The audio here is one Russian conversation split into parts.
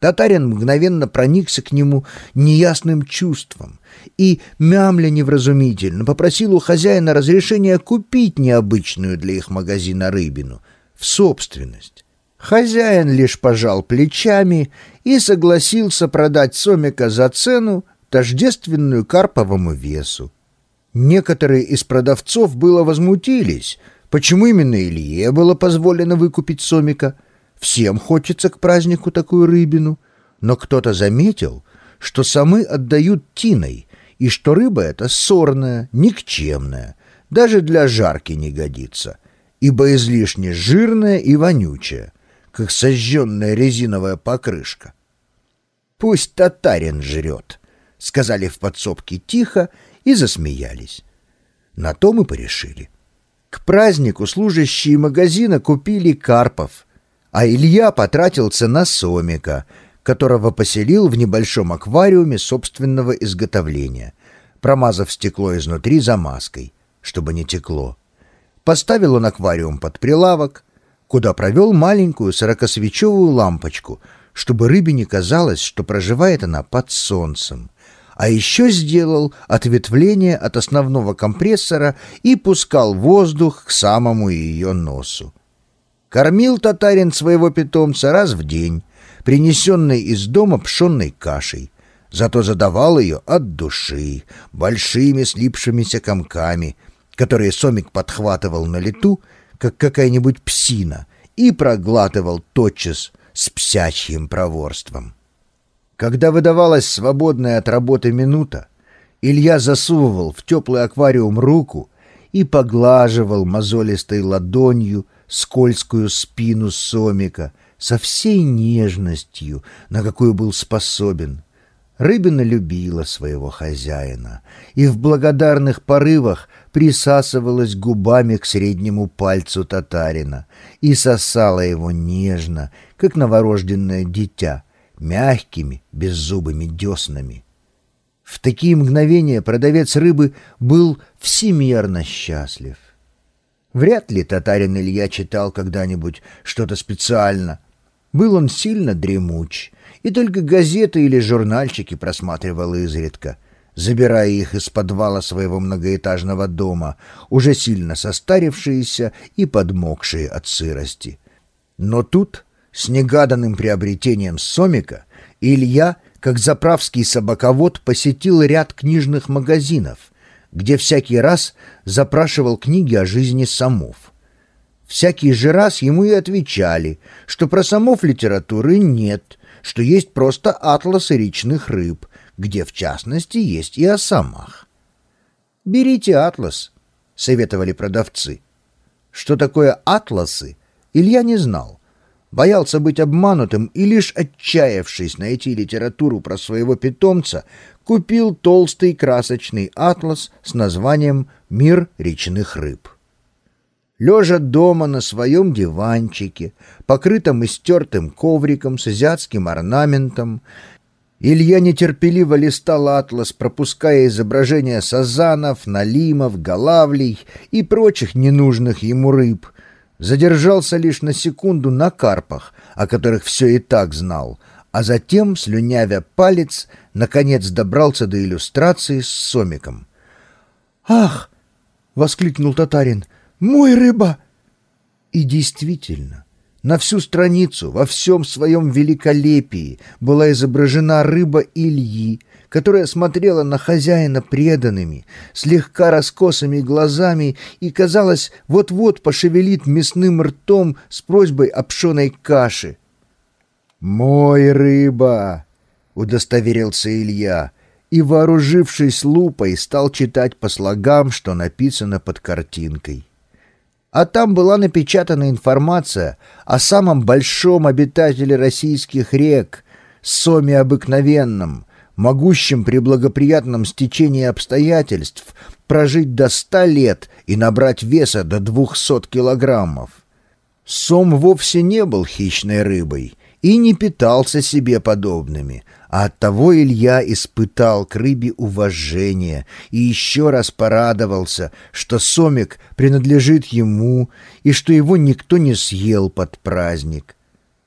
Татарин мгновенно проникся к нему неясным чувством и, мямля невразумительно, попросил у хозяина разрешения купить необычную для их магазина рыбину в собственность. Хозяин лишь пожал плечами и согласился продать сомика за цену, тождественную карповому весу. Некоторые из продавцов было возмутились, почему именно Илье было позволено выкупить сомика — Всем хочется к празднику такую рыбину. Но кто-то заметил, что самы отдают тиной, и что рыба эта сорная, никчемная, даже для жарки не годится, ибо излишне жирная и вонючая, как сожженная резиновая покрышка. «Пусть татарин жрет», — сказали в подсобке тихо и засмеялись. На то мы порешили. К празднику служащие магазина купили карпов — а Илья потратился на сомика, которого поселил в небольшом аквариуме собственного изготовления, промазав стекло изнутри замазкой, чтобы не текло. Поставил он аквариум под прилавок, куда провел маленькую сорокосвечевую лампочку, чтобы рыбе не казалось, что проживает она под солнцем. А еще сделал ответвление от основного компрессора и пускал воздух к самому ее носу. Кормил татарин своего питомца раз в день, принесенной из дома пшенной кашей, зато задавал ее от души, большими слипшимися комками, которые Сомик подхватывал на лету, как какая-нибудь псина, и проглатывал тотчас с псячьим проворством. Когда выдавалась свободная от работы минута, Илья засовывал в теплый аквариум руку и поглаживал мозолистой ладонью скользкую спину сомика со всей нежностью, на какую был способен. Рыбина любила своего хозяина и в благодарных порывах присасывалась губами к среднему пальцу татарина и сосала его нежно, как новорожденное дитя, мягкими беззубыми деснами. В такие мгновения продавец рыбы был всемерно счастлив. Вряд ли татарин Илья читал когда-нибудь что-то специально. Был он сильно дремуч, и только газеты или журнальчики просматривал изредка, забирая их из подвала своего многоэтажного дома, уже сильно состарившиеся и подмокшие от сырости. Но тут, с негаданным приобретением сомика, Илья, как заправский собаковод, посетил ряд книжных магазинов — где всякий раз запрашивал книги о жизни самов. Всякий же раз ему и отвечали, что про самов литературы нет, что есть просто атласы речных рыб, где, в частности, есть и о самах. «Берите атлас», — советовали продавцы. Что такое атласы, Илья не знал. Боялся быть обманутым и лишь отчаявшись найти литературу про своего питомца, купил толстый красочный атлас с названием «Мир речных рыб». Лежа дома на своем диванчике, покрытом истертым ковриком с азиатским орнаментом, Илья нетерпеливо листал атлас, пропуская изображения сазанов, налимов, голавлей и прочих ненужных ему рыб. Задержался лишь на секунду на карпах, о которых все и так знал, а затем, слюнявя палец, наконец добрался до иллюстрации с сомиком. «Ах!» — воскликнул татарин. «Мой рыба!» И действительно, на всю страницу, во всем своем великолепии была изображена рыба Ильи, которая смотрела на хозяина преданными, слегка раскосыми глазами и, казалось, вот-вот пошевелит мясным ртом с просьбой о пшеной каши. «Мой рыба!» — удостоверился Илья и, вооружившись лупой, стал читать по слогам, что написано под картинкой. А там была напечатана информация о самом большом обитателе российских рек, Соме обыкновенном, могущем при благоприятном стечении обстоятельств прожить до ста лет и набрать веса до двухсот килограммов. Сом вовсе не был хищной рыбой — и не питался себе подобными, а оттого Илья испытал к рыбе уважение и еще раз порадовался, что сомик принадлежит ему и что его никто не съел под праздник.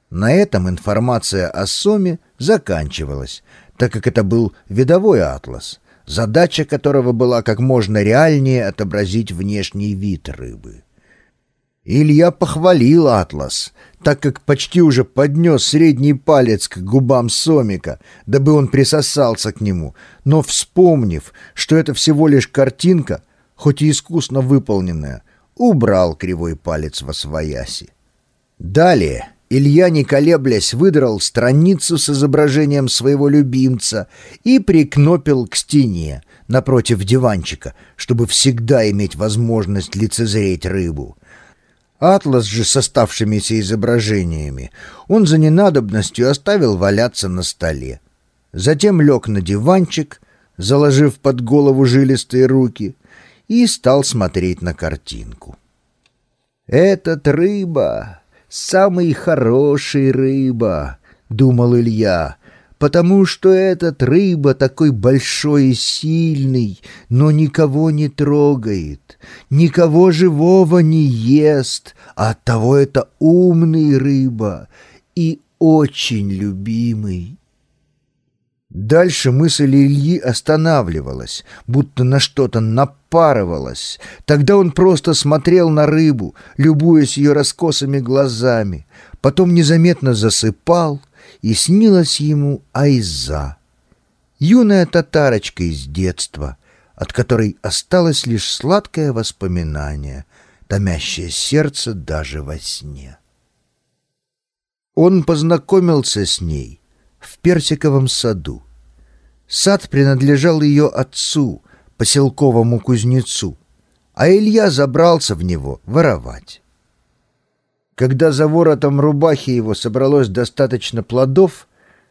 На этом информация о Соме заканчивалась, так как это был видовой атлас, задача которого была как можно реальнее отобразить внешний вид рыбы. Илья похвалил атлас, так как почти уже поднес средний палец к губам Сомика, дабы он присосался к нему, но, вспомнив, что это всего лишь картинка, хоть и искусно выполненная, убрал кривой палец во свояси. Далее Илья, не колеблясь, выдрал страницу с изображением своего любимца и прикнопил к стене напротив диванчика, чтобы всегда иметь возможность лицезреть рыбу. Атлас же с оставшимися изображениями он за ненадобностью оставил валяться на столе. Затем лег на диванчик, заложив под голову жилистые руки, и стал смотреть на картинку. «Этот рыба самый хороший рыба», — думал Илья, «потому что этот рыба такой большой и сильный, но никого не трогает, никого живого не ест, а оттого это умный рыба и очень любимый». Дальше мысль Ильи останавливалась, будто на что-то напарывалась. Тогда он просто смотрел на рыбу, любуясь ее раскосыми глазами. Потом незаметно засыпал, и снилась ему Айза. Юная татарочка из детства, от которой осталось лишь сладкое воспоминание, томящее сердце даже во сне. Он познакомился с ней в персиковом саду. Сад принадлежал ее отцу, поселковому кузнецу, а Илья забрался в него воровать. Когда за воротом рубахи его собралось достаточно плодов,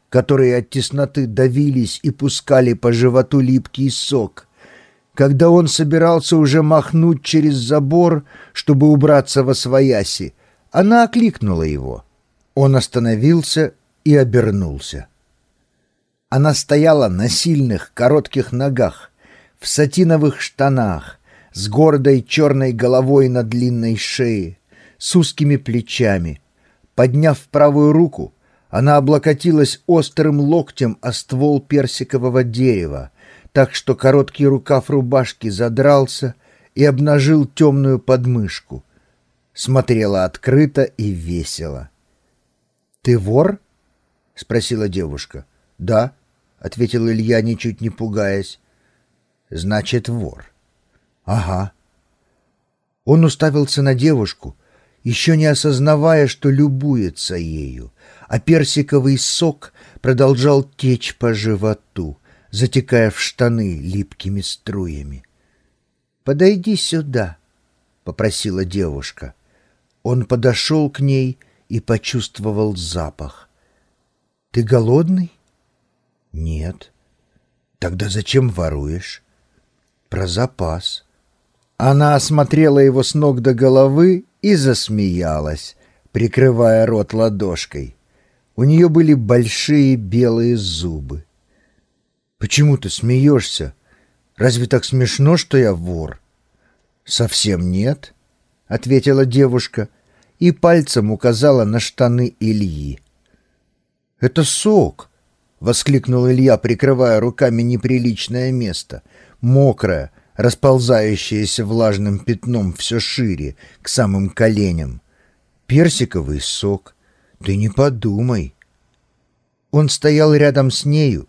которые от тесноты давились и пускали по животу липкий сок, когда он собирался уже махнуть через забор, чтобы убраться во свояси, она окликнула его. Он остановился и обернулся. Она стояла на сильных, коротких ногах, в сатиновых штанах, с гордой черной головой на длинной шее, с узкими плечами. Подняв правую руку, она облокотилась острым локтем о ствол персикового дерева, так что короткий рукав рубашки задрался и обнажил темную подмышку. Смотрела открыто и весело. «Ты вор?» — спросила девушка. «Да», — ответил Илья, ничуть не пугаясь. «Значит, вор». «Ага». Он уставился на девушку, еще не осознавая, что любуется ею, а персиковый сок продолжал течь по животу, затекая в штаны липкими струями. «Подойди сюда», — попросила девушка. Он подошел к ней и почувствовал запах. Ты голодный? Нет. Тогда зачем воруешь? Про запас. Она осмотрела его с ног до головы и засмеялась, прикрывая рот ладошкой. У нее были большие белые зубы. «Почему ты смеешься? Разве так смешно, что я вор?» «Совсем нет», — ответила девушка и пальцем указала на штаны Ильи. «Это сок!» — воскликнул Илья, прикрывая руками неприличное место, мокрое, расползающееся влажным пятном все шире, к самым коленям. «Персиковый сок! Ты не подумай!» Он стоял рядом с нею,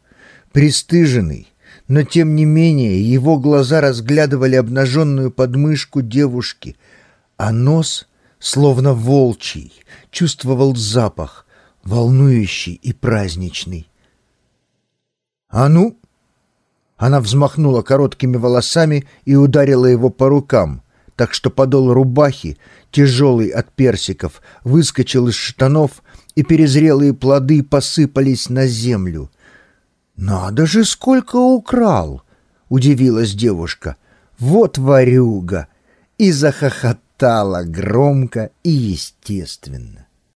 пристыженный, но тем не менее его глаза разглядывали обнаженную подмышку девушки, а нос, словно волчий, чувствовал запах — волнующий и праздничный. «А ну!» Она взмахнула короткими волосами и ударила его по рукам, так что подол рубахи, тяжелый от персиков, выскочил из штанов, и перезрелые плоды посыпались на землю. «Надо же, сколько украл!» — удивилась девушка. «Вот ворюга!» И захохотала громко и естественно.